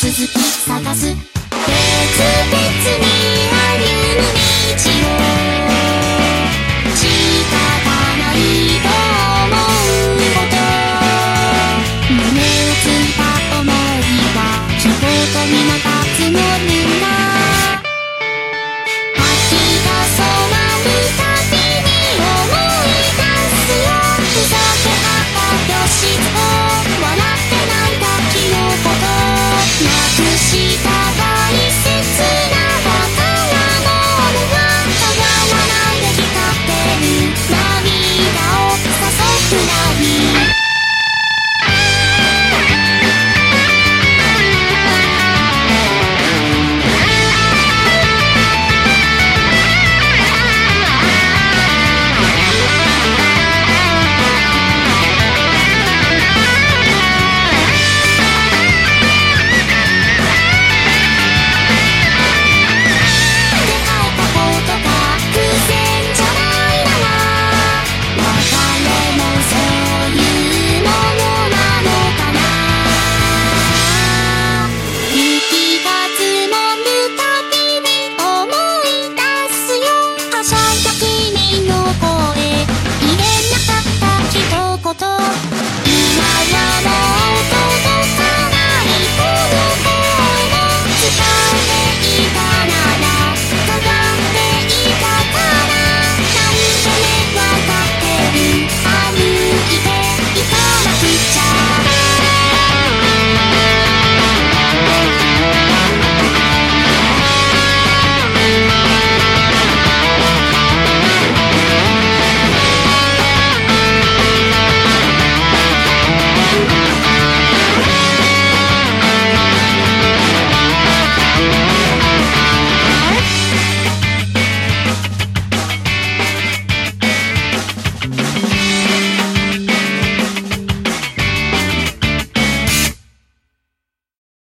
続き探す